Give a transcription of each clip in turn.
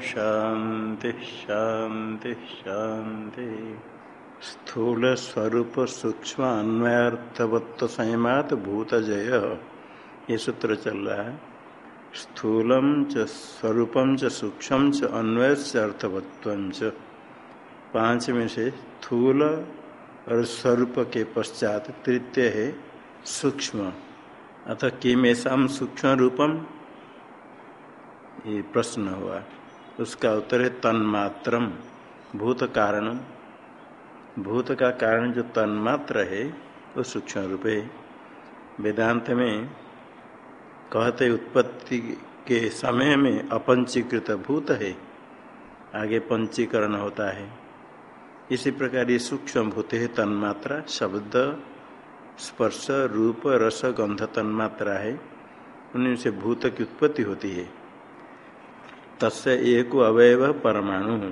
शांति शांति शांति। स्थूल स्वरूप सूक्ष्म अन्वयार्थवत्व संयमात भूत जय ये सूत्र चल रहा है। स्थूलम च, स्वरूपम च सूक्ष्म च अन्वय से अर्थवत्व च। पाँच में से स्थूल और स्वरूप के पश्चात तृतीय है सूक्ष्म। अतः किम ऐसा सूक्ष्म रूपम ये प्रश्न हुआ। उसका उत्तर है तन्मात्रम, भूत कारण भूत का कारण जो तन्मात्र है, वो सूक्ष्म रूप। है वेदांत में कहते उत्पत्ति के समय में अपंचीकृत भूत है, आगे पंचीकरण होता है। इसी प्रकार ये सूक्ष्म भूत है, तन्मात्रा, शब्द, स्पर्श, रूप, रस, गंध तन्मात्रा है। उनमें से भूत की उत्पत्ति होती है। तस्य एक अवयव परमाणु।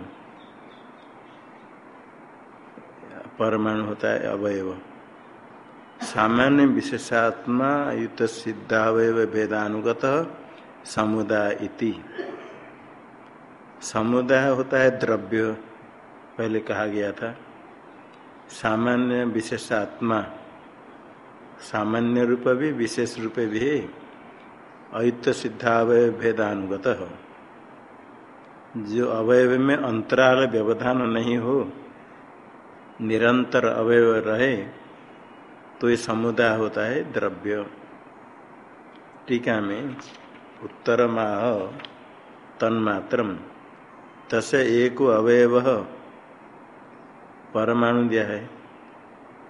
परमाणु होता है अवयव। सामान्य विशेषात्मा युत सिद्धावयव भेदानुगत समुदाय इति। समुदाय होता है द्रव्य, पहले कहा गया था। सामान्य विशेषात्मा, सामान्य रूप भी, विशेष रूप भी, अयुत सिद्धावय भेदानुगत हो जो अवयव में अंतराल व्यवधान नहीं हो, निरंतर अवयव रहे तो ये समुदाय होता है द्रव्य। टीका में उत्तर माह तन्मात्रम तस एक अवयव परमाणु दिया है।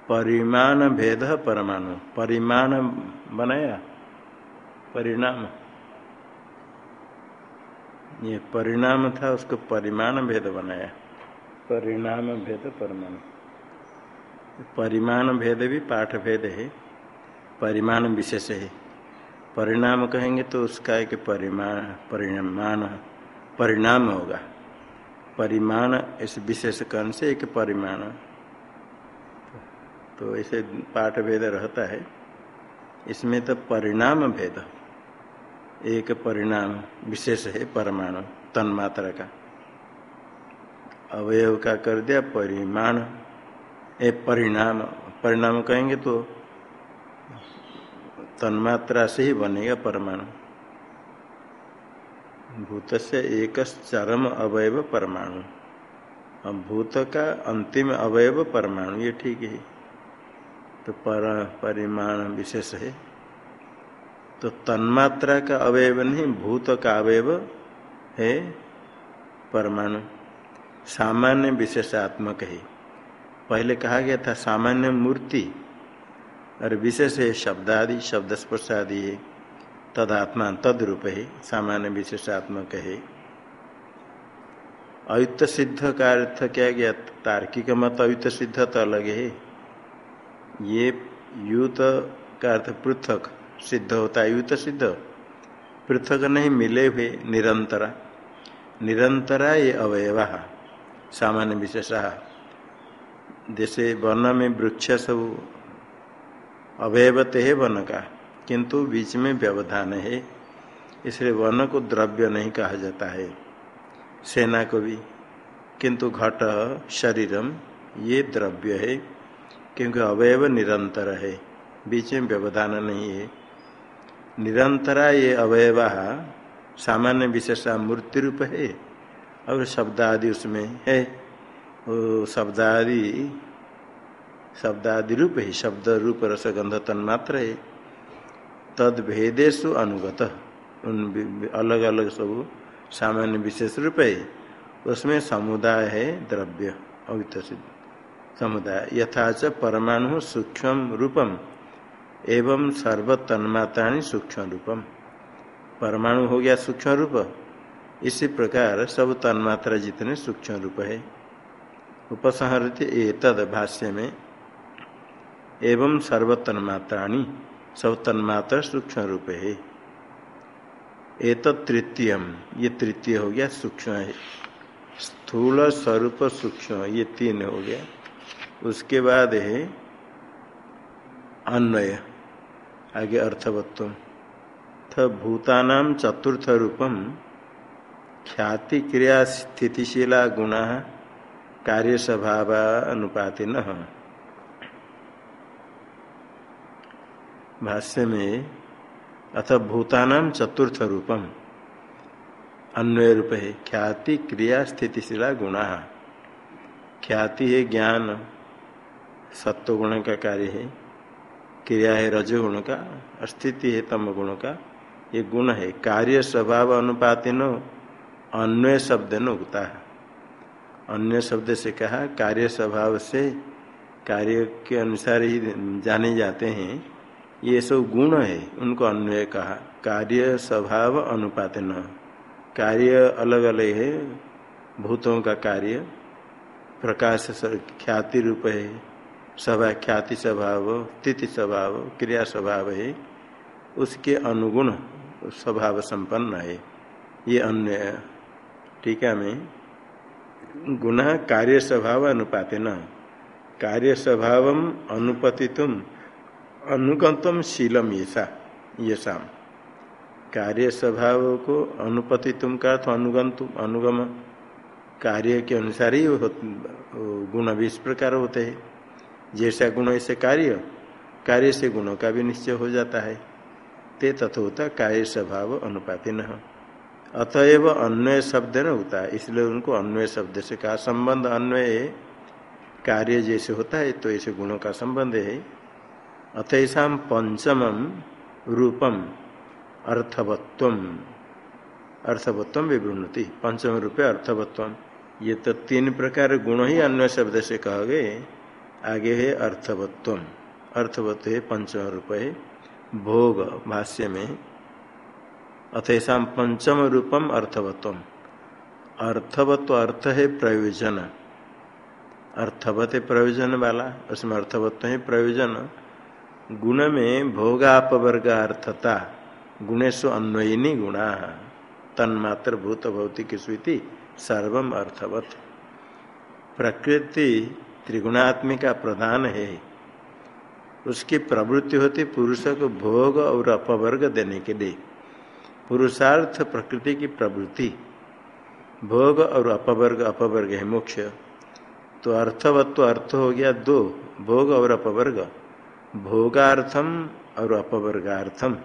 परिमाण भेद परमाणु। परिमाण बनाया, परिणाम। ये परिणाम था उसको परिमाण भेद बनाया। परिणाम भेद परमाणु। परिमाण भेद भी पाठ भेद है परिमाण विशेष है। परिणाम कहेंगे तो उसका एक परिमाण परिणाम परिणाम होगा। परिमाण इस विशेष कर्ण से एक परिमाण। तो ऐसे पाठ भेद रहता है। इसमें तो परिणाम भेद। एक परिणाम विशेष है, परमाणु, तन्मात्रा का। अवयव का कर दिया, परिमाण ए परिणाम परिणाम कहेंगे तो तन्मात्रा से ही बनेगा परमाणु। भूत से एक चरम अवयव परमाणु। भूत का अंतिम अवयव परमाणु, ये ठीक है। तो पर, परिमाण विशेष है। तो तन्मात्रा का अवयव नहीं, भूत का अवयव है परमाणु। सामान्य विशेषात्मक है। पहले कहा गया था सामान्य मूर्ति और विशेष है शब्द आदि शब्द स्पर्श आदि है। तदात्मा तद रूप है, सामान्य विशेषात्मक है। अयुत सिद्ध का अर्थ क्या गया? तार्किक मत अयुत सिद्ध तो अलग है। ये युत का अर्थ पृथक। सिद्ध होता है युत सिद्ध पृथक नहीं मिले हुए निरंतरा। निरंतरा ये अवयवा सामान्य विशेष जैसे वन में वृक्ष सब अवयवत है वन का, किंतु बीच में व्यवधान है। इसलिए वन को द्रव्य नहीं कहा जाता है। सेना को भी, किंतु घट शरीरम ये द्रव्य है, क्योंकि अवयव निरंतर है, बीच में व्यवधान नहीं है। निरंतरा ये अवयवा सामान्य विशेषा मूर्ति रूप है और शब्द आदि उसमें है। वो शब्द आदि शब्द आदि रूप है, शब्द रूप रस गंध तन्मात्र है। तद भेदेशु अनुगत, उन अलग अलग सब सामान्य विशेष रूप है। उसमें समुदाय है, द्रव्य अवित समुदाय यथाच परमाणु सूक्ष्म रूपम। एवं सर्व तन्मात्राणी सूक्ष्म रूपम परमाणु हो गया सूक्ष्म रूप इसी प्रकार सब तन्मात्रा जितने सूक्ष्म रूप है। उपसंहृत तद भाष्य में, एवं सर्व तन्मात्राणी सब तन्मात्रा सूक्ष्म रूप है। एक तृतीय, ये तृतीय हो गया सूक्ष्म है। स्थूल स्वरूप सूक्ष्म, ये तीन हो गया। उसके बाद है अन्वय। आगे अर्थवत्व थ भूतानाम चतुर्थ रूपम ख्याति क्रिया स्थितिशीला गुण कार्य स्वभाव अनुपाति न भाष्य में अथ भूतानाम चतुर्थ रूपम अन्वय रूप है ख्याति क्रिया स्थितिशीला गुणा। ख्याति है ज्ञान सत्व गुण का कार्य है। क्रिया है रजोगुण का स्थिति है तम गुण का, ये गुण है। कार्य स्वभाव अनुपाति न अन्वय शब्द न उगता है। अन्य शब्द से कहा, कार्य स्वभाव से कार्य के अनुसार ही जाने जाते हैं। ये सब गुण है, उनको अन्वय कहा। कार्य स्वभाव अनुपात न कार्य अलग अलग है, भूतों का कार्य, प्रकाश ख्याति रूप है। सभा ख्याति स्वभाव, तिथि स्वभाव, क्रिया स्वभाव है, उसके अनुगुण स्वभाव संपन्न है। ये अन्य टीका में? गुण कार्य स्वभाव अनुपात न? कार्य स्वभाव अनुपतितुम अनुगंतम शीलम येषा, येषाम। कार्य स्वभाव को अनुपति तुम का तो अनुगंतुम अनुगम। कार्य के अनुसार ही गुण भी इस प्रकार होते हैं। जैसा गुण ऐसे कार्य कार्य से गुणों का भी निश्चय हो जाता है। ते तथोता कार्य स्वभाव अनुपाति न अतएव अन्वय शब्द न होता है इसलिए उनको अन्वय शब्द से कहा संबंध, अन्वय कार्य जैसे होता है तो ऐसे गुणों का संबंध है। अतएसा पंचम रूपम अर्थवत्व। अर्थवत्व विवृणति, पंचम रूपे अर्थवत्व। ये तो तीन प्रकार गुण ही अन्य शब्द से कह गए। आगे है अर्थवत्व अर्थवत्व है पंचम रूप। है भोग भाष्य में अथेषा पंचम रूपम अर्थवत्व अर्थवत्व अर्थ है प्रयोजन। अर्थवत प्रयोजन वाला, उसमें अर्थवत्व है प्रयोजन। गुण में भोगापवर्गार्थता गुणेशु अन्वयिनी गुणा, तन्मात्र भूत भौतिक स्वीति सर्वम अर्थवत। प्रकृति त्रिगुणात्मिका प्रधान है। उसकी प्रवृत्ति होती पुरुष को भोग और अपवर्ग देने के लिए। पुरुषार्थ प्रकृति की प्रवृत्ति। भोग और अपवर्ग अपवर्ग है मोक्ष। तो अर्थवत्व अर्थ हो गया दो, भोग और अपवर्ग। भोगार्थम और अपवर्गार्थम।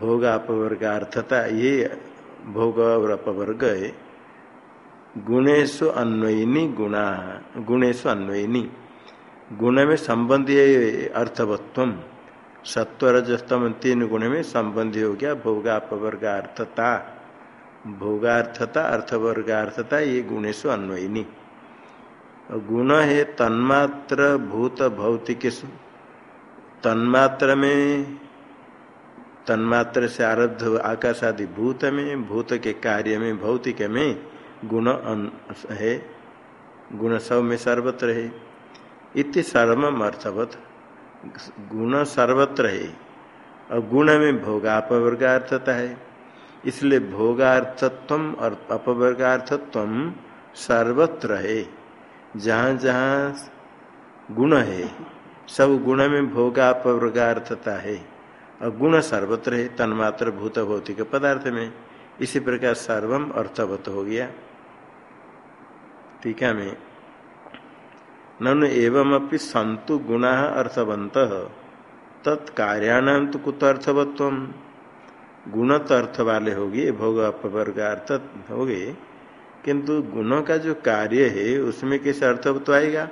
भोग अपवर्गार्थता ये भोग और अपवर्ग है। गुणेशु अन्वयिनी गुणा गुणेशु अन्वयिनी। गुण में संबंधी अर्थवत्व। सत्वरजस्तम तीन गुण में संबंधी हो गया भोगापवर्गार्थता। भोगार्थता, अर्थवर्गार्थता, ये गुणेशु अन्वयिनी। गुण है तन्मात्र भूत भौतिक तन्मात्र में तन्मात्र से आरब्ध आकाश आदि भूत में भूत के कार्य में भौतिक में गुण है। गुण सब में सर्वत्र है इति सर्वम अर्थवत। गुण सर्वत्र है और गुण में भोगापवर्गार्थता है। इसलिए भोगार्थत्व और अपवर्गार्थत्व सर्वत्र है जहाँ जहाँ गुण है, सब गुण में भोगापवर्गार्थता है। और गुण सर्वत्र है तन्मात्र भूत भौतिक पदार्थ में। इसी प्रकार सर्वम अर्थवत हो गया। टीका में, ननु एवं अपनी संतु गुणा अर्थवंत तत्कार्याणाम तो कुत अर्थवत्व गुण तो अर्थ वाले होगी भोग अपवर्ग अर्थ हो गए किंतु गुणों का जो कार्य है, उसमें किस अर्थवत्व आएगा?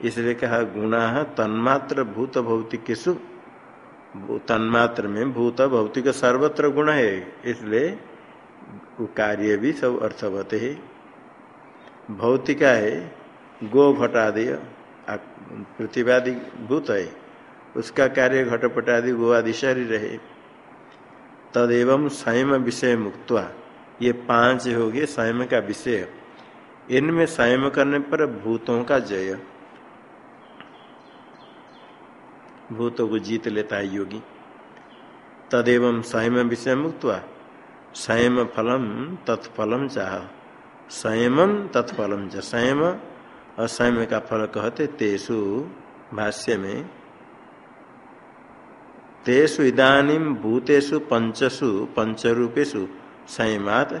इसलिए कहा, गुणा तन्मात्र भूत भौतिक तन्मात्र में भूत भौतिक सर्वत्र गुण है, इसलिए कार्य भी सब अर्थवत है। भौतिका है, गो घटादि पृथ्वी भूत है, उसका कार्य घटपटादि गो आदि शरीर है। तदेव स्वयं विषय मुक्त ये पाँच हो गए स्वयं का विषय। इनमें स्वयं करने पर भूतों का जय। भूतों को जीत लेता है योगी। तदेव स्वयं विषय मुक्त स्वयं फलम तत्फलम चाह। संयम तत्फलम च। संयम, असंयम का फल कहते तेसु, भाष्य में। तेसु इदानीम भूतेषु पंचसु पंचरूपेशु संयमात,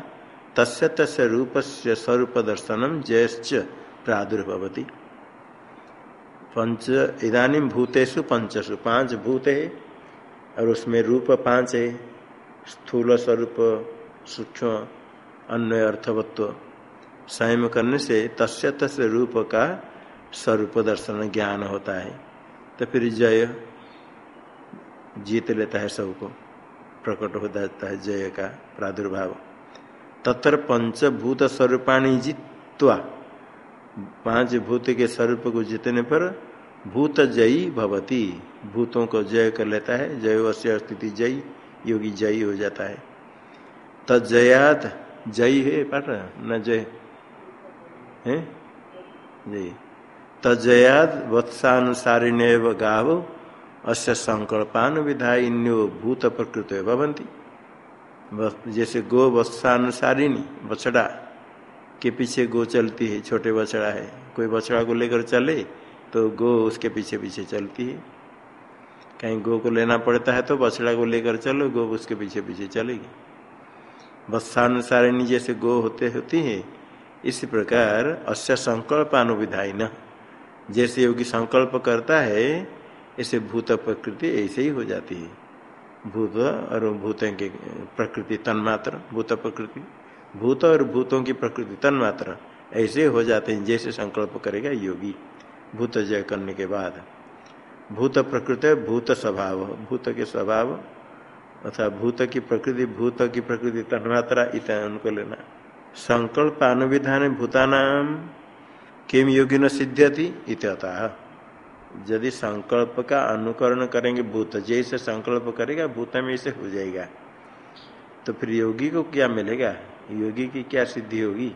तस्य तस्य रूप से स्वरूप दर्शनम जयश्च प्रादुर्भवती। पंच इधानी भूतेषु पंचसु, पाँच भूत है और उसमें रूप पाँच है स्थूल स्वरूप, सूक्ष्म, अन्वय, अर्थवत्व। संयम करने से तस्य तस्य रूप का स्वरूप दर्शन ज्ञान होता है। तो फिर जय जीत लेता है सबको। प्रकट हो जाता है जय का प्रादुर्भाव। तत्र पंचभूत स्वरूपाणी जीतवा, पाँच भूत के स्वरूप को जीतने पर भूत जयी भवती। भूतों को जय कर लेता है जय अस्य स्थिति जयी, योगी जयी हो जाता है। तजयात जयी है पाठ न जय। है? जय तजयाद वत्सानुसारिणे गाव, अस्य संकल्पान विधाइन्यो भूत प्रकृत भवंती जैसे गो वत्सानुसारिणी बछड़ा के पीछे गो चलती है, छोटे बछड़ा है। कोई बछड़ा को लेकर चले तो गो उसके पीछे पीछे चलती है। कहीं गो को लेना पड़ता है तो बछड़ा को लेकर चलो, गो उसके पीछे पीछे चलेगी। वत्सानुसारिणी जैसे गो होते होती है इसी प्रकार अस्य संकल्प अनुविधाई न जैसे योगी संकल्प करता है, ऐसे भूत प्रकृति ऐसे ही हो जाती है। भूत और भूतों की प्रकृति तन्मात्र, भूत प्रकृति। भूत और भूतों की प्रकृति तन्मात्र, ऐसे हो जाते हैं जैसे संकल्प करेगा योगी। भूत जय करने के बाद भूत प्रकृति, भूत स्वभाव, भूत के स्वभाव अर्थात भूत की प्रकृति, भूत की प्रकृति तन्मात्रा इतना उनको लेना। संकल्प अनुविधान भूतानाम किम योगी न सिद्ध्यति यदि संकल्प का अनुकरण करेंगे, भूत जैसे संकल्प करेगा, भूत में ऐसे हो जाएगा। तो फिर योगी को क्या मिलेगा? योगी की क्या सिद्धि होगी?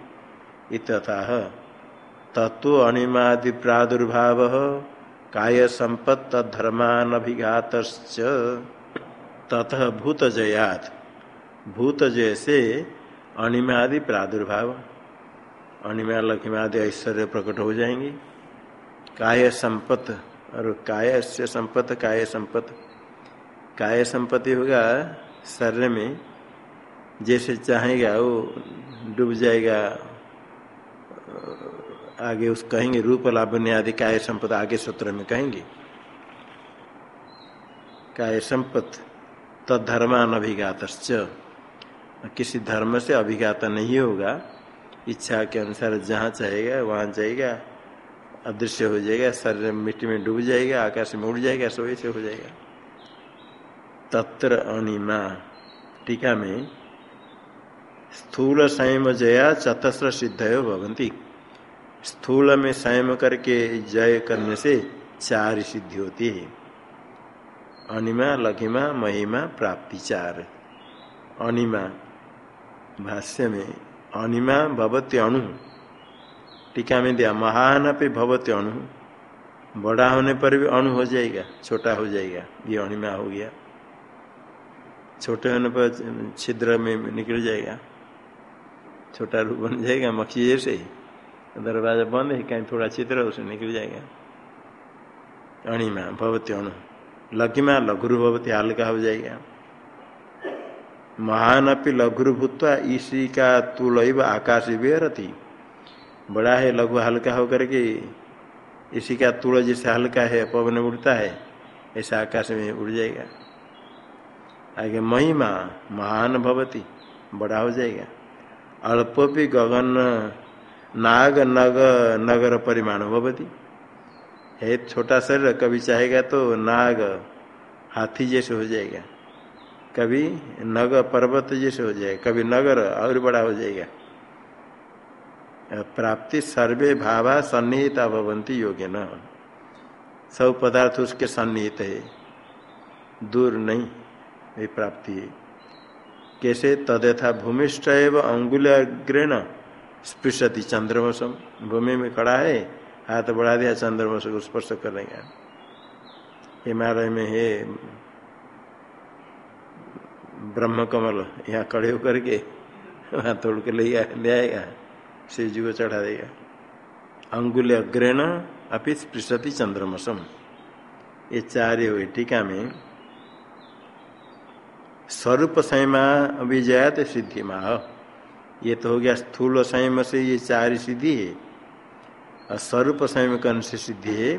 इतः तत्व अनिमादि प्रादुर्भाव, काय संपत्त धर्मान अभिघात ततः भूत जयात। भूत जैसे अनिमादि प्रादुर्भाव अनिमा लक्ष्मी ऐश्वर्य प्रकट हो जाएँगे। काय संपत, और काय से संपत, काय संपत। काय संपत्ति होगा शरीर में, जैसे चाहेगा वो डूब जाएगा आगे उस कहेंगे रूप लाभन्य आदि काय संपत आगे सूत्र में कहेंगे। काय संपत तद्धर्मान अभिघात किसी धर्म से अभिघात नहीं होगा। इच्छा के अनुसार जहाँ चाहेगा, वहाँ जाएगा। अदृश्य हो जाएगा, शरीर मिट्टी में डूब जाएगा, आकाश में उड़ जाएगा सो ऐसे हो जाएगा। तत्र अनिमा, टीका में स्थूल संयम जया चतस्र सिद्ध भवंती स्थूल में संयम करके जय करने से चार सिद्धि होती है। अनिमा, लघिमा, महिमा प्राप्ति चार अनिमा भाष्य में, अनिमा भवत्य अणु। टीका में दिया, महान पे भवत्य अणु। बड़ा होने पर भी अणु हो जाएगा, छोटा हो जाएगा, ये अणिमा हो गया। छोटे होने पर छिद्र में निकल जाएगा। छोटा रूप बन जाएगा, मक्खी जैसे ही। दरवाज़ा बंद है, कहीं थोड़ा छिद्र उसे निकल जाएगा। अणिमा भवत्य अणु। लघिमा, लघुरु भवती हल्का हो जाएगा। महान अपनी लघु भूतवा इसी का तुल आकाश विहरती बड़ा है लघु हल्का होकर के इसी का तुल जैसे हल्का है, पवन उड़ता है, ऐसा आकाश में उड़ जाएगा। आगे महिमा महान भवती, बड़ा हो जाएगा। अल्प भी गगन, नाग, नग, नगर परिमाण भवती। है छोटा शरीर, कभी चाहेगा तो नाग हाथी जैसे हो जाएगा। कभी नगर पर्वत जैसे हो जाएगा, कभी नगर और बड़ा हो जाएगा। प्राप्ति सर्वे भावा सन्निहिता भवंती योग्य न। सब पदार्थ उसके सन्निहित है, दूर नहीं ये प्राप्ति है। कैसे? तदथा भूमिष्ठ एवं अंगुलग्रेण स्पृशति चंद्रमसम भूमि में खड़ा है, हाथ बढ़ा दिया, चंद्रमस को स्पर्श करेगा हिमालय में है ब्रह्म कमल यहाँ खड़े होकर के वहाँ तोड़ के ले आएगा शिव जी को चढ़ा देगा। अंगुल अग्रेण अपि स्पृशति चंद्रमसम ये चार हुए टीका में, स्वरूप संयमा तो सिद्धि माह ये तो हो गया स्थूल संयम से ये चार सिद्धि है। और स्वरूप संयम कर्ण से सिद्धि है?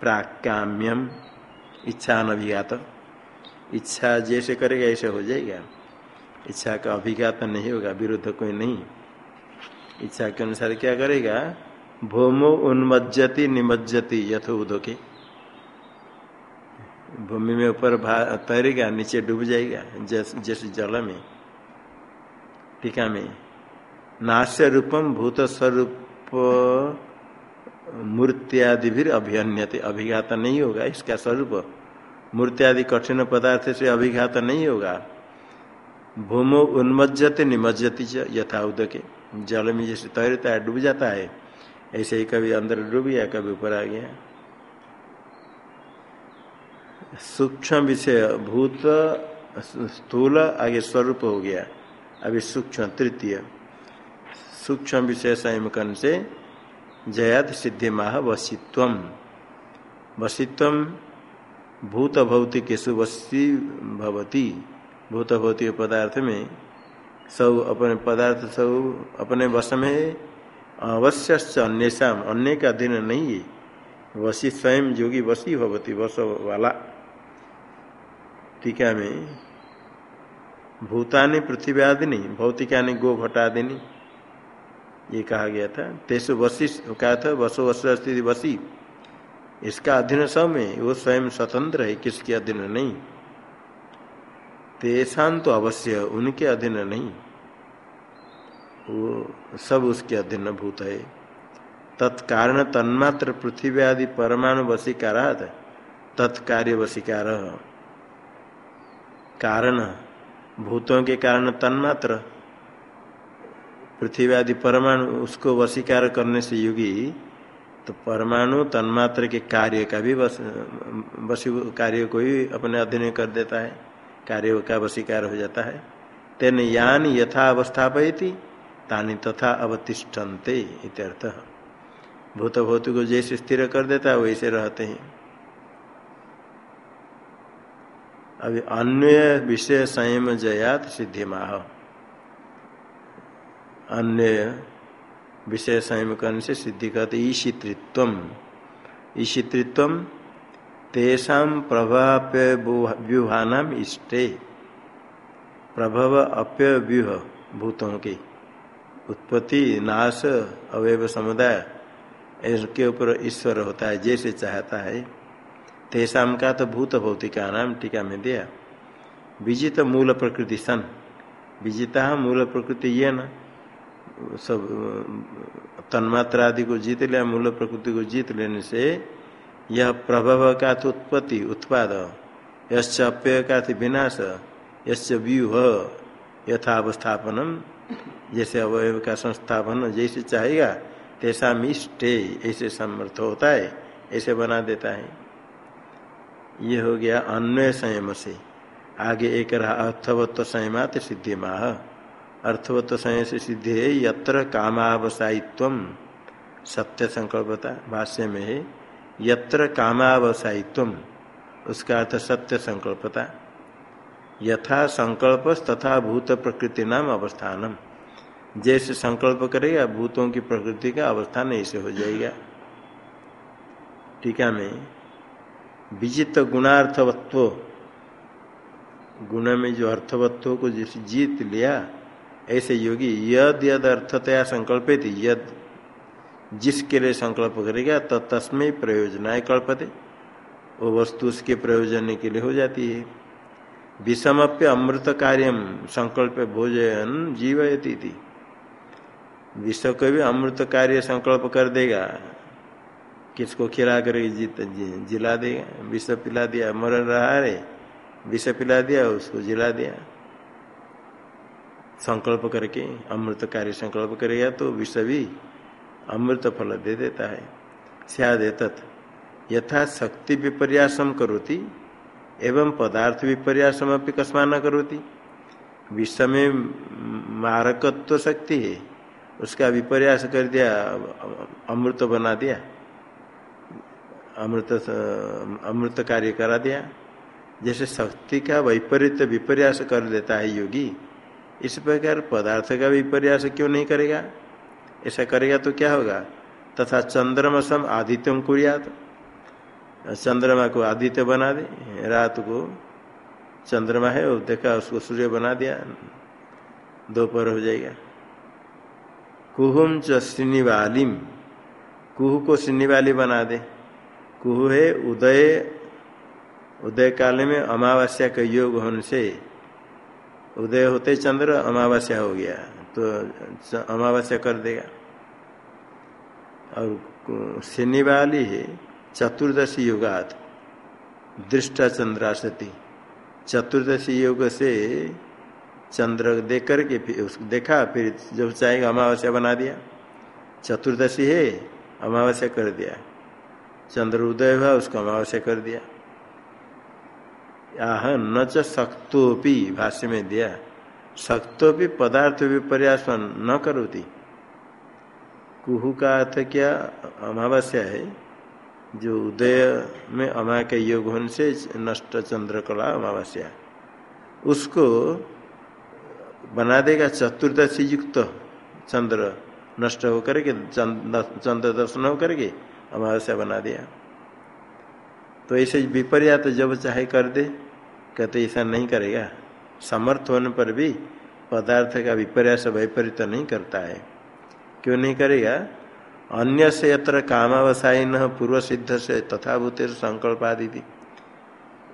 प्राकाम्यम इच्छा अनभिघात इच्छा जैसे करेगा, ऐसे हो जाएगा। इच्छा का अभिघात नहीं होगा, विरुद्ध कोई नहीं। इच्छा के अनुसार क्या करेगा? भूमो उन्मज्जति निमज्जति यथ उदोके। भूमि में ऊपर तैरेगा, नीचे डूब जाएगा, जैसे जल में, टीका में। नाश्य रूपम भूत स्वरूप मूर्त्यादि भी अभिहन्यते अभिघात नहीं होगा, इसका स्वरूप मूर्त्यादि कठिन पदार्थ से अभिघात नहीं होगा। भूमो उन्मज्जते निमज्जति यथा उदके। जल में जैसे तैरता है, डूब जाता है, ऐसे ही कभी अंदर डूब गया, कभी ऊपर आ गया। सूक्ष्म विषय, भूत, स्थूल, आगे स्वरूप हो गया। अभी सूक्ष्म, तृतीय। सूक्ष्म विषय संयम से जयात सिद्धि माह वसित्व वसित्व भूत भौतिकेशु वसी भवती। भूत भौतिक पदार्थ में सब अपने पदार्थ सब अपने वश में अवश्य अन्यषा, अन्य का अधीन नहीं है। वसी स्वयं जोगी वसी भवती वस वाला। टीका में भूतानि पृथ्वी आदि नहीं भौतिकानि गो घटादिनी ये कहा गया था। तेसु वसी कहा था, वसो वस स्थिति वसी इसका अधीन सब में, वो स्वयं स्वतंत्र है, किसके अधीन नहीं? तेसान तो अवश्य उनके अधीन नहीं। वो सब उसके अधीन भूत है। तत्कारण तन्मात्र पृथ्वी आदि परमाणु वशीकारा तत्कार्य वशीकार। कारण, भूतों के कारण तन्मात्र पृथ्वी आदि परमाणु, उसको वशीकार करने से युगी तो परमाणु तन्मात्र के कार्य का भी वश वशी कार्य को ही अपने अधीन कर देता है। कार्य का वशीकार हो जाता है। तेन यान यथा अवस्थापयती, तानी तथा अवतिष्ठन्ते इत्यर्थ भूत भौतिक को जैसे स्थिर कर देता है, वैसे रहते हैं। अभी अन्य विषय संयम जयात सिद्धि माह अन्य विषय संयम करने से सिद्धि कहते ईशित्व ईशित्व तेषा प्रभाप्य व्यूहानाम इष्टे। प्रभव अप्य व्यूह भूतों के। उत्पत्ति, नाश, अवयव समुदाय, इसके ऊपर ईश्वर होता है, जैसे चाहता है। तेसाम का तो भूत भौतिका नाम टीका में दिया। विजित मूल प्रकृति सन। विजिता मूल प्रकृति ये न। सब तन्मात्रा आदि को जीत लिया, मूल प्रकृति को जीत लेने से यह प्रभव का तो उत्पत्ति, उत्पाद, यश्च अप्यय का विनाश, यश्च व्यूह यथावस्थापनम जैसे अवयव का संस्थापन जैसे चाहेगा, तैसा मिष्टे, ऐसे समर्थ होता है, ऐसे बना देता है। ये हो गया अन्वय संयम से। आगे एक रहा अर्थवत्व संयमात सिद्धि माह अर्थवत्व संयम से सिद्धि है, यत्र कामावसायित्व। सत्य संकल्पता भाष्य में है, यत्र कामावसायित्व। उसका अर्थ सत्य संकल्पता। यथा संकल्प तथा भूत प्रकृति नाम अवस्थानम। जैसे संकल्प करेगा, भूतों की प्रकृति का अवस्थान ऐसे हो जाएगा। टीका में, विजित गुणार्थवत्व। गुण में जो अर्थवत्व को जैसे जीत लिया ऐसे योगी, यद यद अर्थतया संकल्पित, यद जिसके लिए संकल्प करेगा तो तस्में प्रयोजनाय कल्पते। वो वस्तु उसके प्रयोजन के लिए हो जाती है। विषमप्य अमृत कार्यम संकल्प भोजन जीवयती थी विश्व को भी अमृत कार्य संकल्प कर देगा। किसको खिला कर जीत जिला देगा। विष पिला दिया, मर रहा है। विष पिला दिया, उसको जिला दिया। संकल्प करके, अमृत कार्य संकल्प करेगा तो विष भी अमृत फल दे देता है। सियाद यथा शक्ति विपर्यासम करोती, एवं पदार्थ विपर्यासम अपनी कस्मा न करोती। विश्व में मारकत्व शक्ति है, उसका विपर्यास कर दिया, अमृत बना दिया, अमृत अमृत कार्य करा दिया। जैसे शक्ति का वैपरीत विपर्यास कर देता है योगी इस प्रकार पदार्थ का विपर्यास क्यों नहीं करेगा? ऐसा करेगा तो क्या होगा? तथा चंद्रमा सम आदित्यम कुरियात। चंद्रमा को आदित्य बना दे, रात को चंद्रमा है, और देखा उसको सूर्य बना दिया, दोपहर हो जाएगा। कुहुम च श्रीनिवालिम, कुहू को श्रीनिवाली बना दे। कुहू है उदय उदय काल में अमावस्या का योग होने से उदय होते चंद्र अमावस्या हो गया तो अमावस्या कर देगा। और शनिवाली है, चतुर्दशी युगात, दृष्टा चंद्राशति चतुर्दशी युग से चंद्र देख करके फिर उसको देखा, फिर जब चाहेगा अमावस्या बना दिया। चतुर्दशी है, अमावस्या कर दिया। चंद्र उदय हुआ, उसको अमावस्या कर दिया। आह, न च भाष्य में दिया। शक्तोपि पदार्थ विपर्यास न करोती। कुहू का अर्थ क्या? अमावस्या है। जो उदय में अमा के योग होने से नष्ट चंद्र कला अमावस्या। उसको बना देगा चतुर्दशी युक्त चंद्र नष्ट होकर के चंद्र दर्शन होकर के अमावस्या बना दिया। तो ऐसे विपर्यात जब चाहे कर दे। कहते ऐसा नहीं करेगा। समर्थ होने पर भी पदार्थ का विपर्यास वैपरीत नहीं करता है। क्यों नहीं करेगा? अन्य से यत्र कामावसायी न पूर्व सिद्ध से तथा भूते संकल्प आदि थी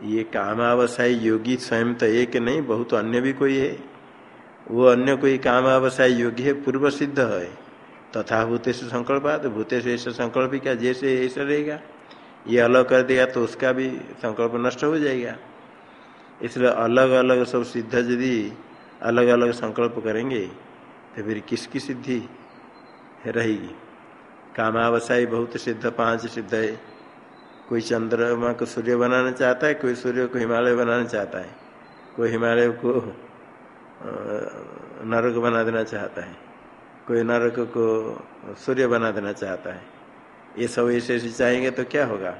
ये कामावसायी योगी स्वयं तो एक नहीं, बहुत अन्य भी कोई है। वो अन्य कोई कामावसायी योगी है पूर्व सिद्ध है। तथा भूतेश संकल्प भूतेश ऐसा संकल्प क्या जैसे ऐसा रहेगा। ये अलग कर देगा तो उसका भी संकल्प नष्ट हो जाएगा। इसलिए अलग अलग सब सिद्ध यदि अलग अलग संकल्प करेंगे तो फिर किसकी सिद्धि रहेगी? कामावसायी बहुत सिद्ध, पाँच सिद्ध है। कोई चंद्रमा को सूर्य बनाना चाहता है, कोई सूर्य को हिमालय बनाना चाहता है। कोई हिमालय को नरक बना देना चाहता है। कोई नरक को सूर्य बना देना चाहता है। ये सब ऐसे ऐसे चाहेंगे तो क्या होगा?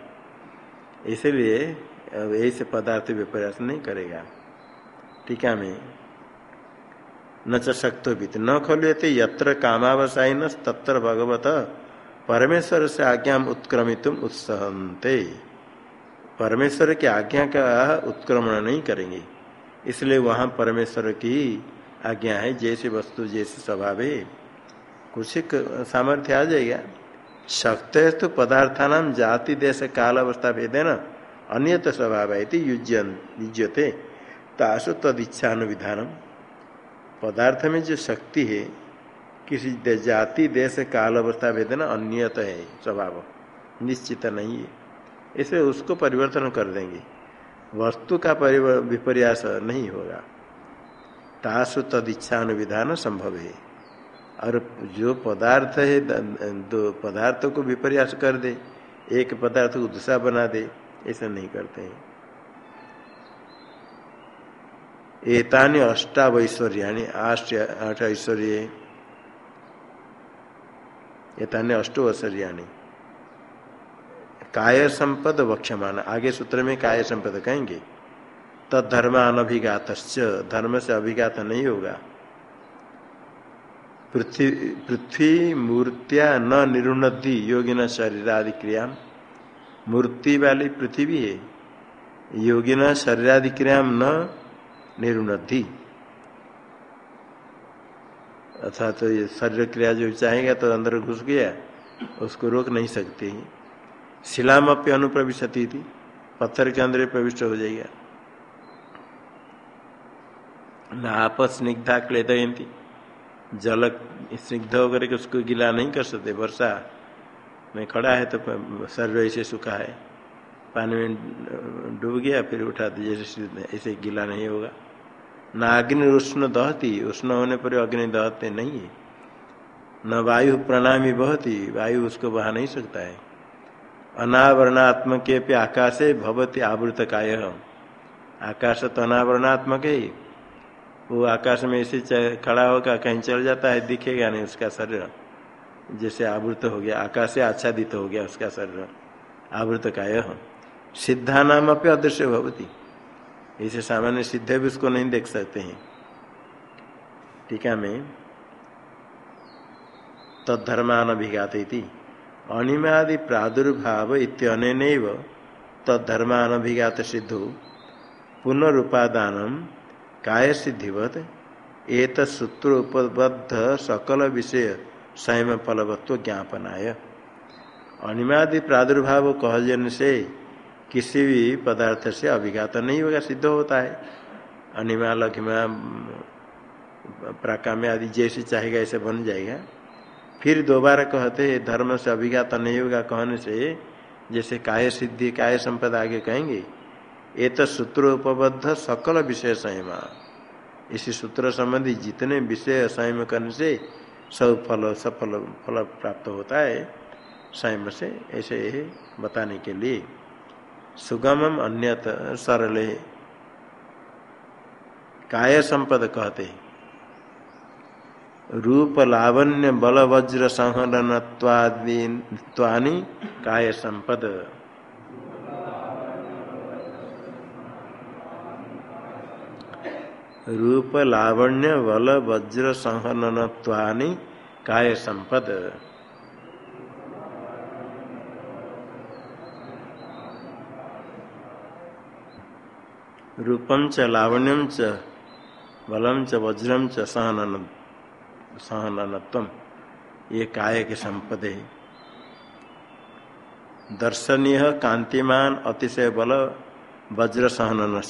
इसलिए अब ऐसे पदार्थ विपर्यास नहीं करेगा। टीका में न चक्तो बीत न खोलिए यत्र कामावसायी न तत्र भगवत, परमेश्वर से आज्ञा उत्क्रमित उत्सहते परमेश्वर की आज्ञा का उत्क्रमण नहीं करेंगे, इसलिए वहाँ परमेश्वर की आज्ञा है, जैसे वस्तु, जैसे स्वभाव है। कुछ सामर्थ्य आ जाएगा। शक्त तो पदार्थान जाति देश काल अवस्था भेदे न। अन्यत स्वभाव है युज्यते। तासु तद इच्छानुविधानम पदार्थ में जो शक्ति है, किसी जाति, देश काल अवस्था भेदन अन्यत है, स्वभाव। निश्चित नहीं है। इसे उसको परिवर्तन कर देंगे। वस्तु का विपर्यास नहीं होगा। तासु तद इच्छानुविधान संभव है। और जो पदार्थ है दो पदार्थों को विपर्यास कर दे, एक पदार्थ को दूसरा बना दे ऐसा नहीं करते हैं। एतानी अष्टावैश्वर्याणी आठ ऐश्वर्य एतानी अष्टो ऐश्वर्याणी काय संपद वक्षमान आगे सूत्र में काय संपद कहेंगे। तद धर्म अनभिघात धर्म से अभिघात नहीं होगा। पृथ्वी मूर्तिया न निरुणति योगिना शरीर आदि क्रिया मूर्ति वाली पृथ्वी है। योगी न शरीरादि क्रिया न निरुणति अर्थात तो ये शरीर क्रिया जो चाहेगा तो अंदर घुस गया, उसको रोक नहीं सकते शिलाम अपे अनुप्रविशति थी पत्थर के अंदर प्रविष्ट हो जाएगा। न आपस स्निग्धा क्लेदयंती जल स्निग्ध होकर के उसको गिला नहीं कर सकते, वर्षा। में खड़ा है तो शरीर ऐसे सूखा है। पानी में डूब गया, फिर उठा जैसे ऐसे गीला नहीं होगा। न अग्नि उष्ण दहती, उष्ण होने पर अग्नि दहते नहीं है। न वायु प्रणामी बहती, वायु उसको बहा नहीं सकता है। अनावरणात्मक पे आकाशे भवती आवृत काय आकाश तो अनावरणात्मक है। वो आकाश में ऐसे खड़ा होगा कहीं चल जाता है, दिखेगा नहीं उसका शरीर। जैसे आवृत हो गया, आकाश से आच्छादित हो गया उसका शरीर। आवृत काय सिद्धा नाम अपने अदृश्य भवती। ऐसे सामान्य सिद्ध भी उसको नहीं देख सकते हैं। टीका में तद्धर्मान अभिघात अनिमादि प्रादुर्भाव तद्धर्मान अभिघात सिद्धो। पुनरुपादान काय सिद्धिवत एक सूत्र उपबद्ध सकल विषय स्वयं फलवत्व ज्ञापन आय अनिमादि प्रादुर्भाव कह कहजन से किसी भी पदार्थ से अभिघात नहीं होगा, सिद्ध होता है। अनिमा लघिमा, प्राकाम्य आदि जैसे चाहेगा, ऐसे बन जाएगा। फिर दोबारा कहते हैं, धर्म से अभिघात नहीं होगा कहने से, जैसे काय सिद्धि, काय संपदा आगे कहेंगे, ये तो सूत्र उपबद्ध सकल विषय संयम। इसी सूत्र संबंधी जितने विषय संयम करने से सब फल सफल फल प्राप्त होता है संयम से, ऐसे बताने के लिए। सुगमम अन्यत सरल काय संपद कहते रूप लावण्य बल वज्र संहनत्वानि काय संपद। रूप लावण्य बल वज्र संहनत्वानि काय संपद। रूपम च लावण्यम च बलम च वज्रम च सहनन सहनत्व ये काय के संपद। दर्शनीय, कांतिमान, अतिशय बल, वज्र सहन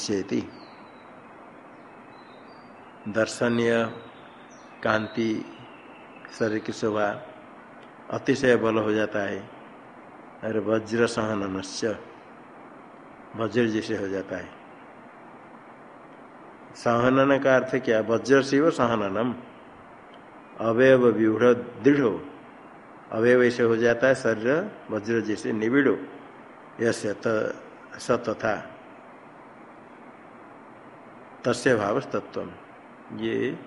दर्शनीय कांति शरीर की शोभा अतिशय बल हो जाता है। और वज्र सहन नश्य वज्र जैसे हो जाता है। सहनन का अर्थ क्या? वज्र शिव सहननम। अवयव व्यूढ़ दृढ़ अवयव ऐसे हो जाता है, शरीर वज्र जैसे निबिड़ो यश सतथा तस्य भाव तत्व ये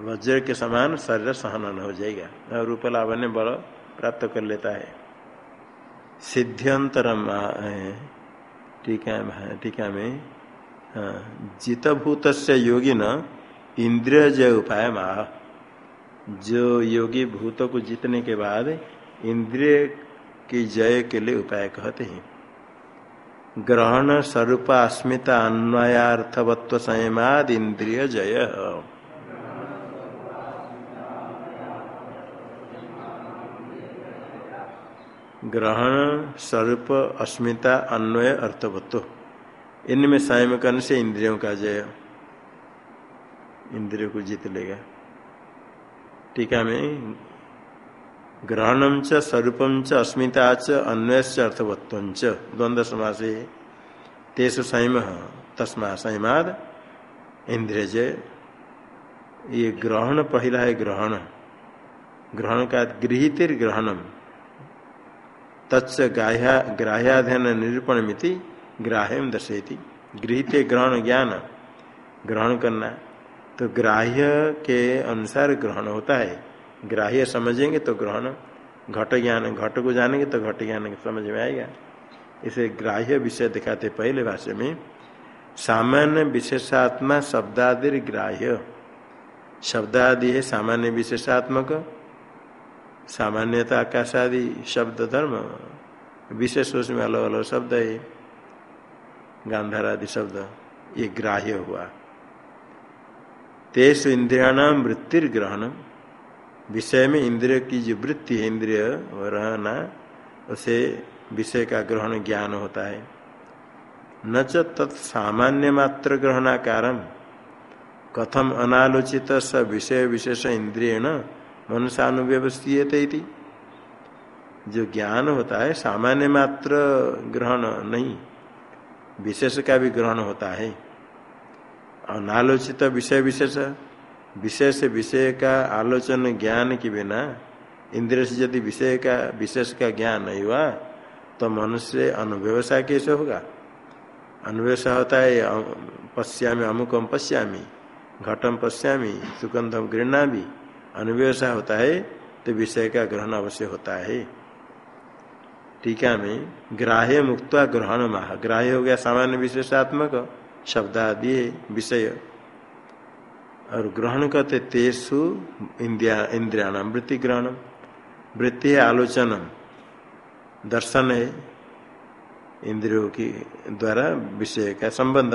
वज्र के समान शरीर सहन हो जाएगा। रूप लावण्य बल प्राप्त कर लेता है। सिद्ध्यंतरम टीका टीका में जितभूत योगी न इंद्रिय जय उपाय जो योगी भूत को जीतने के बाद इंद्रिय की जय के लिए उपाय कहते हैं। ग्रहण स्वरूप अस्मिता अन्वयार्थवत्व संयमाद इंद्रिय जय। ग्रहण स्वरूप अस्मिता अन्वय अर्थवत्व। इनमें संयम करने से इंद्रियों का जय। इंद्रियों को जीत लेगा। टीका में ग्रहणम च स्वरूपम च, अस्मिता च अन्वय अर्थवत्व द्वंद्व समास तेसु संयम तस्मा संयमाद इंद्रिय ये ग्रहण, पहला है ग्रहण। ग्रहण का गृहित ग्रहणम ग्राह्याध्ययन निरूपण मिति ग्राह्यम दर्शेती गृहित ग्रहण ज्ञान, ग्रहण करना। तो ग्राह्य के अनुसार ग्रहण होता है। ग्राह्य समझेंगे तो ग्रहण, घट ज्ञान, घट को जानेंगे तो घट ज्ञान समझ में आएगा। इसे ग्राह्य विषय दिखाते पहले भाष्य में, सामान्य विशेषात्मा शब्दादि ग्राह्य। शब्दादि है सामान्य विशेषात्मक, सामान्यता आकाश आदि शब्द धर्म। विशेष उसमें अलग अलग शब्द है। गांधार आदि शब्द, ये ग्राह्य हुआ। इंद्रियाणाम वृत्तिर ग्रहण विषय में इंद्रिय की जो वृत्ति है, इंद्रिय रहना, उसे विषय का ग्रहण ज्ञान होता है। न च तत्सामान्य मात्र ग्रहणाकार कथम अनालोचित स विषय विशेष इंद्रिय न मनुष्यानुव्यवस्थीयते जो ज्ञान होता है, सामान्य मात्र ग्रहण नहीं, विशेष का भी ग्रहण होता है। अनालोचित विषय विशेष से विषय का आलोचन ज्ञान के बिना इंद्र से यदि विषय का विशेष का ज्ञान नहीं हुआ तो मनुष्य अनुव्यवसाय कैसे होगा? अनुव्यवसाय होता है, पश्यामी अमुकम पश्यामी घटम पश्यामी सुगंधम गृणा भी अनुव्यवसाय होता है तो विषय का ग्रहण अवश्य होता है। टीका में ग्राह्य मुक्त ग्रहण माह ग्राह्य हो गया सामान्य विशेषात्मक शब्द आदि विषय। और ग्रहण कहते तेसु, इंद्रिया, इंद्रियाणाम, वृत्ति ग्रहण वृत्ति है आलोचन दर्शन है, इंद्रियों की द्वारा विषय का संबंध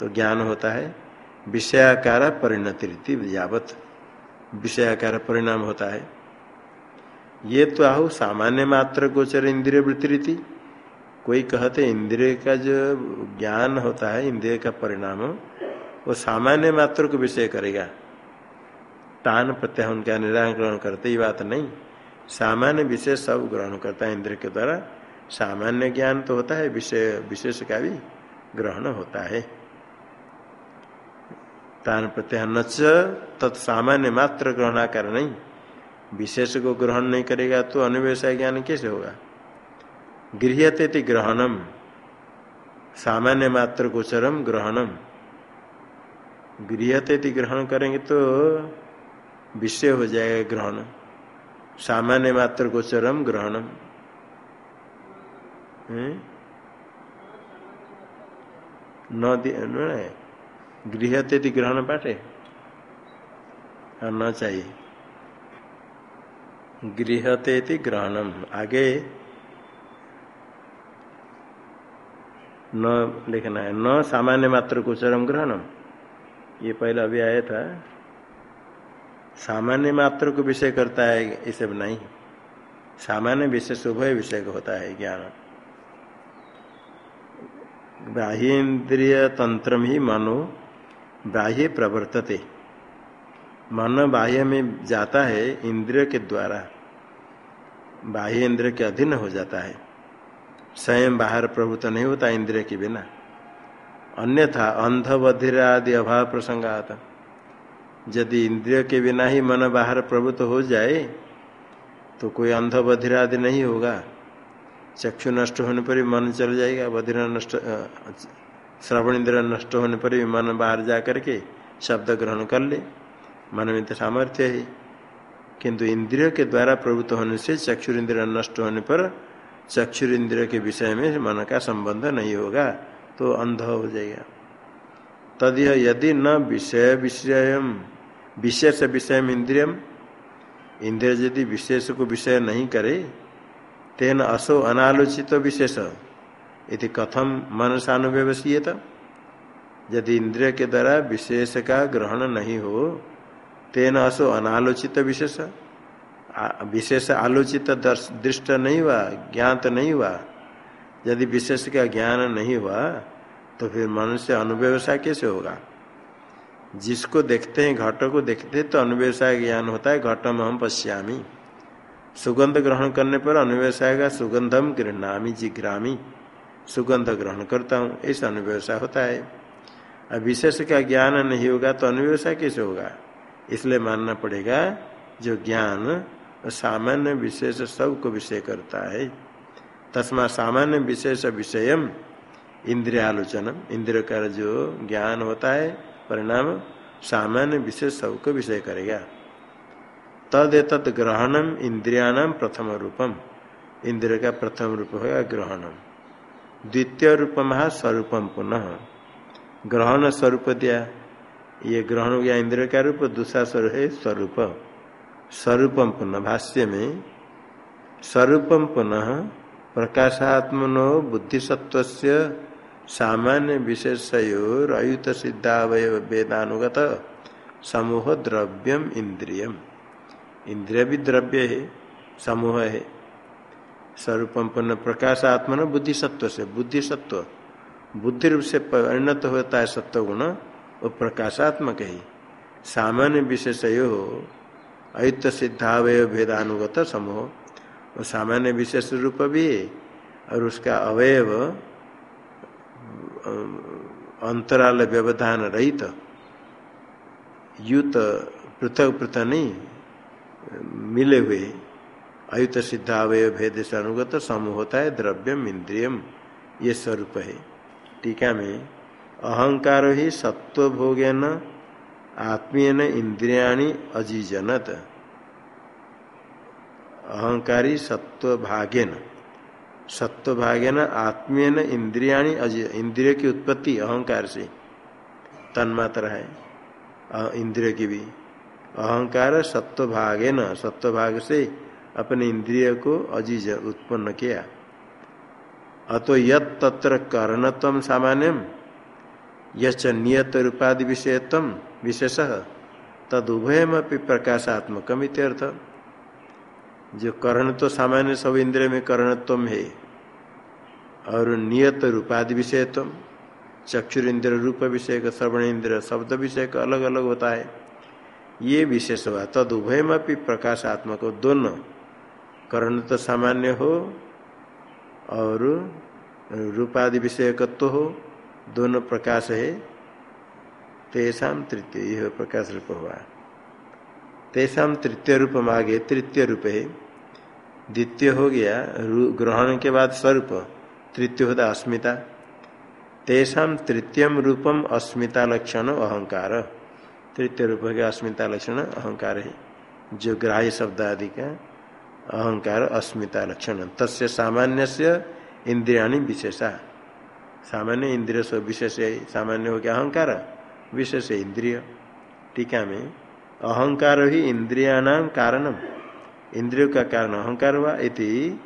तो ज्ञान होता है, विषयाकार परिणति रीति यावत, विषयाकार परिणाम होता है। ये तो आहु, सामान्य मात्र गोचर इंद्रिय वृत्ति रीति। कोई कहते इंद्रिय का जो ज्ञान होता है, इंद्रिय का परिणाम वो सामान्य मात्र को विषय करेगा। तान प्रत्यय उनका निराकरण ग्रहण करते ही बात नहीं। सामान्य विषय सब ग्रहण करता है इंद्र के द्वारा। सामान्य ज्ञान तो होता है, विषय, विशेष का भी ग्रहण होता है। तान प्रत्यय न तत्सामान्य मात्र ग्रहणाकार नहीं। विशेष को ग्रहण नहीं करेगा तो अनुव्यवसाय ज्ञान कैसे होगा? गृहते ग्रहणम। सामान्य मात्र गोचरम ग्रहणम। गृहते ग्रहण करेंगे तो विषय हो जाएगा ग्रहण। सामान्य मात्र गोचरम ग्रहणम। न गृहते ग्रहण पाठे न चाहिए। गृहते ग्रहणम, आगे न लिखना है। न सामान्य मात्र गोचरम ग्रहणम। ये पहले अभी आया था। सामान्य मात्र को विषय करता है इसे नहीं। सामान्य विषय, शुभ विषय होता है ज्ञान। बाह्यन्द्रिय तंत्र ही मनो बाह्य प्रवर्तते। मन बाह्य में जाता है इंद्रिय के द्वारा। बाह्य इंद्र के अधीन हो जाता है। स्वयं बाहर प्रभुत्व नहीं होता इंद्रिय के बिना। अन्यथा अंध बधिर आदि अभाव प्रसंग आता यदि इंद्रिय के बिना ही मन बाहर प्रभुत्व हो जाए तो कोई अंध बधिर आदि नहीं होगा। चक्षु नष्ट होने पर भी मन चल जाएगा बधिर नष्ट श्रवण इंद्र नष्ट होने पर भी मन बाहर जा करके शब्द ग्रहण कर ले। मन में तो सामर्थ्य है। किंतु इंद्रिय के द्वारा प्रभुत्व होने से चक्षुर इंद्र नष्ट होने पर चक्षुर इंद्रिय के विषय में मन का संबंध नहीं होगा। तो अंध हो जाएगा। तद यदि न विषय विषय विशेष विषय इंद्रियम, इंद्रिय यदि विशेष को विषय नहीं करे, तेन असो अनालोचित विशेष। यदि कथम मनसानुव्यवसीयत। यदि इंद्रिय के द्वारा विशेष का ग्रहण नहीं हो, तेन असो अनालोचित विशेष। विशेष आलोचित दृष्ट नहीं हुआ, ज्ञात नहीं हुआ यदि विशेष का ज्ञान नहीं हुआ तो फिर मनुष्य अनुव्यवसाय कैसे होगा? जिसको देखते हैं, घट को देखते हैं तो अनुव्यवसाय ज्ञान होता है घटम हम पश्यामी। सुगंध ग्रहण करने पर अनुव्यवसाय का सुगंधम गृहणामी जिग्रामी सुगंध ग्रहण करता हूँ, ऐसा अनुव्यवसाय होता है। अब विशेष का ज्ञान नहीं होगा तो अनुव्यवसाय कैसे होगा? इसलिए मानना पड़ेगा, जो ज्ञान सामान्य, विशेष, सबको विषय करता है। तस्मा सामान्य विशेष विषय इंद्रियालोचन इंद्रिय का जो ज्ञान होता है, परिणाम सामान्य विशेष सबको विषय करेगा। तद एत ग्रहणम इंद्रियाणाम प्रथम रूपम। इंद्रिय का प्रथम रूप होगा ग्रहणम। द्वितीय रूप महा स्वरूपम पुनः। ग्रहण स्वरूप दिया। ये ग्रहण हो गया इंद्रिय का रूप, दूसरा स्वरूप है स्वरूप। स्वरूपम पुनः भाष्य में, स्वरूपम पुनः प्रकाशात्मनो बुद्धिसत्व सामान्य विशेषयोर अयुत सिद्धावय वेदानुगत समूह द्रव्यम इंद्रियम इंद्रिय भी द्रव्य है, समूह है। स्वरूपम पुनः प्रकाशात्मन बुद्धिसत्व से बुद्धिसत्व बुद्धि रूप से परिणत होता है सत्व गुण वो प्रकाशात्मक है। सामान्य विशेषयो अयुत सिद्धावय भेदानुगत समूह। वो सामान्य विशेष रूप भी है, और उसका अवयव अंतराल व्यवधान रहित, युत पृथक पृथक नहीं, मिले हुए, अयुत सिद्धावय भेद से अनुगत समूह होता है, द्रव्यम, इंद्रियम, ये स्वरूप है। टीका में, अहंकार ही सत्व भोगेन आत्मीय इंद्रियाणी, अजीजनत। अहंकारी सत्व भागेन सत्व भागे न आत्मीय न इंद्रिया की उत्पत्ति अहंकार से। तन्मात्र है। इंद्रिय की भी। अहंकार सत्व भागे न सत्व भाग से अपने इंद्रिय को अज़ीज़ उत्पन्न किया। अतो यत तत्र कर्णत्व सामान्यम रूपादि विषयत्म विशेष तद उभयम प्रकाशात्मकम इत्यर्थ जो कर्ण तो सामान्य सब इंद्रिय में कर्णत्व है, और नियत रूपादि विषयत्व चक्षुर इंद्र रूप विषय का श्रवण इंद्र शब्द विषय का अलग अलग होता है। ये विशेष हुआ तद उभयम प्रकाशात्मक दोनों कर्ण तो सामान्य हो, और रूपादि विषयकत्व हो। दोनों प्रकाश है। तेषा तृतीय, यह प्रकाश रूप हुआ तेषा तृतीय रूप मागे, तृतीय रूप है। द्वितीय हो गया ग्रहण के बाद स्वरूप, तृतीय होता अस्मिता। तेषा तृतीयम रूपम अस्मिता लक्षण, अहंकार। तृतीय रूप गया अस्मिता लक्षण, अहंकार है। जो ग्राह्य शब्द आदि का, अहंकार अस्मिता लक्षण। तस्य सामान्य से इंद्रिया विशेषा। सामान्य इंद्रिय से विशेष सामान्य हो गया अहंकार, विशेष इंद्रिय। टीका में, अहंकार ही इंद्रियाणाम कारणम इंद्रियों का कारण अहंकार हुआ, इति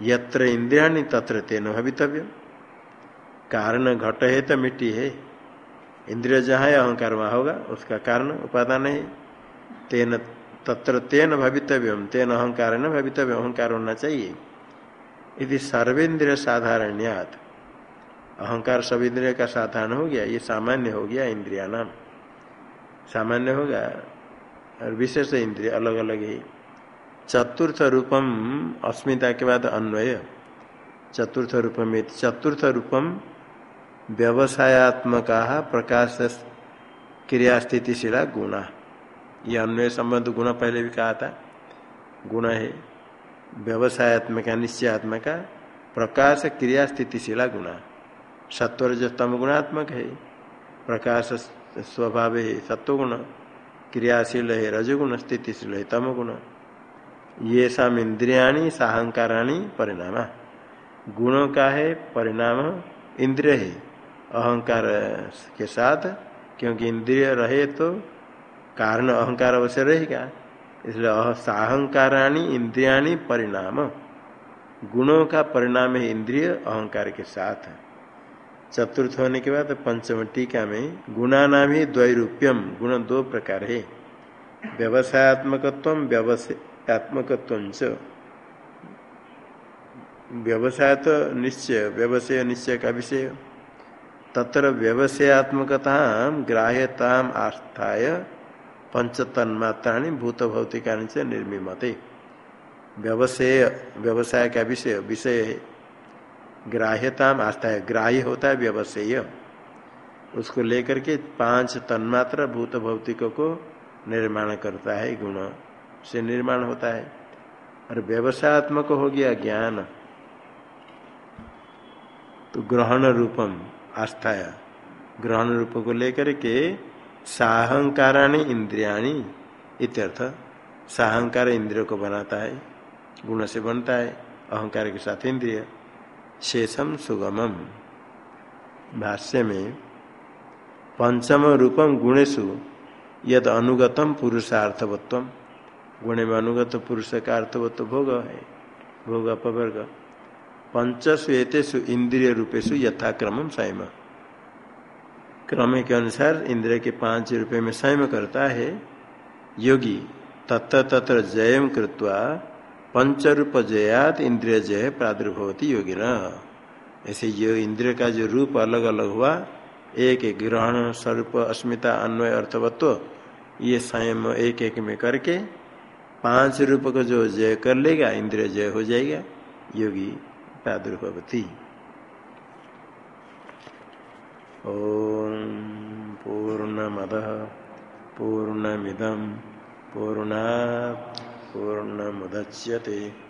यत्र इंद्रिया तत्र तेन भवितव्य कारण घट है तो मिट्टी है। इंद्रिय जहाँ अहंकार वहाँ होगा, उसका कारण उपादान है। तेन तत्र तेन भवितव्यम, तेन अहंकार न भवितव्य अहंकार होना चाहिए। यदि सर्वेन्द्रिय साधारण्यात। अहंकार सब इंद्रिय का साधारण हो गया, ये सामान्य हो गया इंद्रिया नाम सामान्य होगा, और विशेष इंद्रिय अलग अलग है। चतुर्थ रूपम अस्मिता के बाद अन्वय। चतुर्थ रूपम चतुर्थ रूपम व्यवसायत्मक प्रकाश क्रिया स्थितिशीला गुणा। ये अन्वय संबंध गुण पहले भी कहा था। गुण है व्यवसायत्मक, निश्चयात्मक, प्रकाश क्रिया स्थितिशीला गुणा। सत्वर तम गुणात्मक है। प्रकाश स्वभाव है सत्वगुण क्रियाशील है रजगुण, स्थितिशील है तम गुण ये सम इंद्रिया साहंकाराणी परिणाम। गुणों का है, परिणाम इंद्रिय है। अहंकार के साथ, क्योंकि इंद्रिय रहे तो कारण अहंकार अवश्य रहेगा। इसलिए साहंकाराणी इंद्रियाणी परिणाम। गुणों का परिणाम है इंद्रिय अहंकार के साथ। चतुर्थ होने के बाद पंचम टीका में गुणा नाम ही द्वैरूप्यम। गुण दो प्रकार है। व्यवसायत्मकत्व व्यवसायत्मकत्व व्यवसाय तो निश्चय, व्यवसाय निश्चय का विषय। तत्र व्यवसायत्मकता, ग्राह्यता आस्थाय पंच तन्मात्राणी भूत भौतिका से निर्मिमते। व्यवसाय व्यवसाय का विषय विषय ग्राह्यता आस्था ग्राह्य होता है व्यवसाय। उसको लेकर के पाँच तन्मात्र भूत भौतिकों को निर्माण करता है गुण। से निर्माण होता है। और व्यवसायत्मक हो गया ज्ञान। तो ग्रहण रूपम आस्थाया। ग्रहण रूप को लेकर के साहंकाराणी इंद्रियाणी इत्यर्थ साहंकार इंद्रियों को बनाता है, गुण से बनता है, अहंकार के साथ इंद्रिय। शेषम सुगमम। भाष्य में पंचम रूपम गुणेशु यद अनुगतम पुरुषार्थवत्व गुण में अनुगत पुरुष का अर्थवत्व भोग है, भोग अपवर्ग। पंचसु एतेषु इंद्रिय रूपेशु यथाक्रम संयम। क्रम के अनुसार इंद्रिय के पाँच रुपये में संयम करता है। योगी, तत्र तत्र जयम कृत्वा पंच रूप जयात इंद्रिय जय प्रादुर्भवती योगी न ऐसे ये इंद्रिय का जो रूप अलग अलग हुआ, एक एक ग्रहण, स्वरूप, अस्मिता, अन्वय, अर्थवत्व, ये संयम एक एक में करके पाँच रूप को जो जय कर लेगा, इंद्रिय जय हो जाएगा, योगी प्रादुर्भवती ॐ पूर्णमदः पूर्णा पूर्ण पूर्णमुदच्यते।